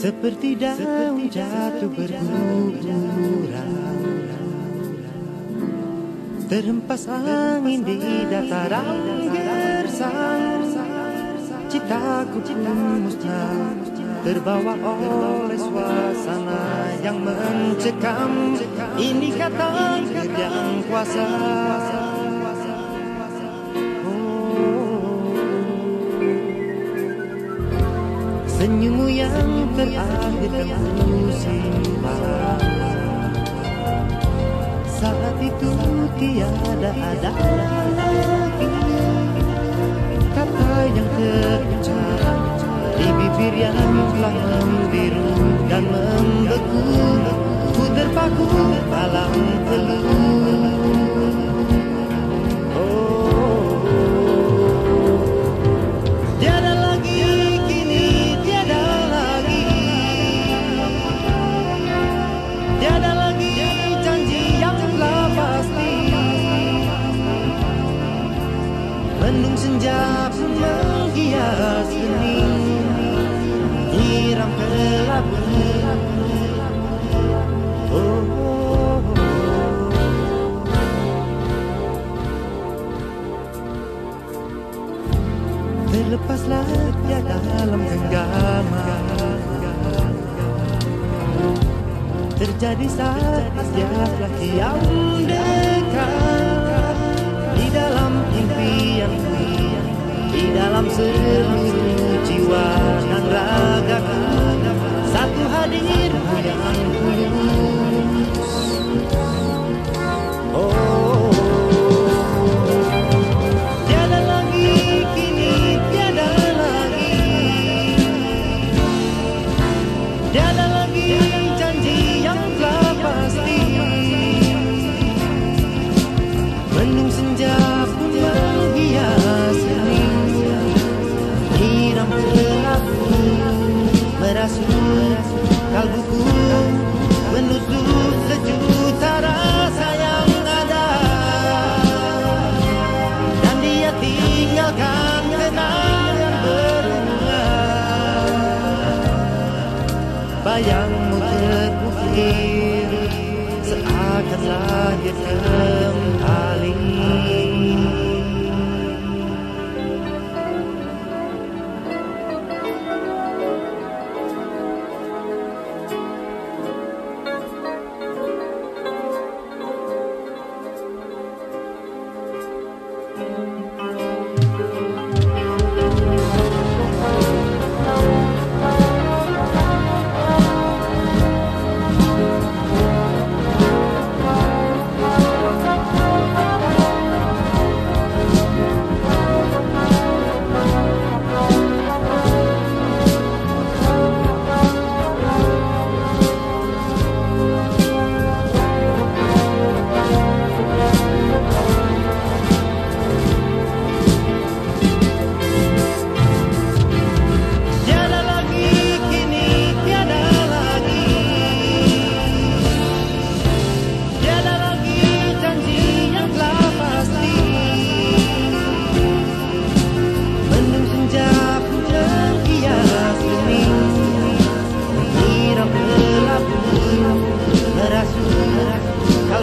Seperti daun jatuh berguguran. Terhempas angin di dataran gersang Citaku pun musnah Terbawa oleh suasana yang mencekam. Ini kata yang kuasa. Senyummu yang terakhir aku simpan Saat itu tiada ada lagi Kata yang terucap Di bibir yang telah membiru dan membeku Ku terpaku dalam teluh Mendung senja pun menghias hening Nyiram kelabu oh, oh, oh. Dia dalam genggaman Terjadi saat dia yang dekat seluruh jiwa dan ragaku Satu hadirmu yang yang mutlak mukhir seakan lahir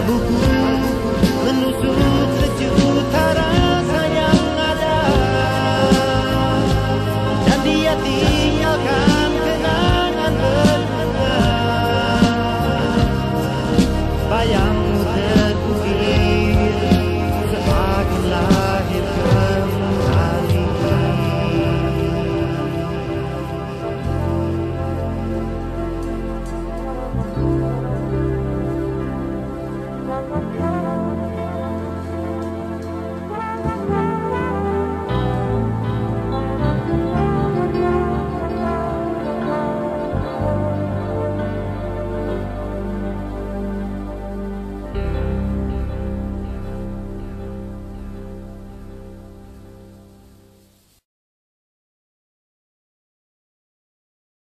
buku